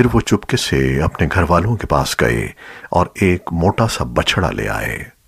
پھر وہ چپکے سے اپنے گھر والوں کے پاس گئے اور ایک موٹا سا بچڑا لے آئے۔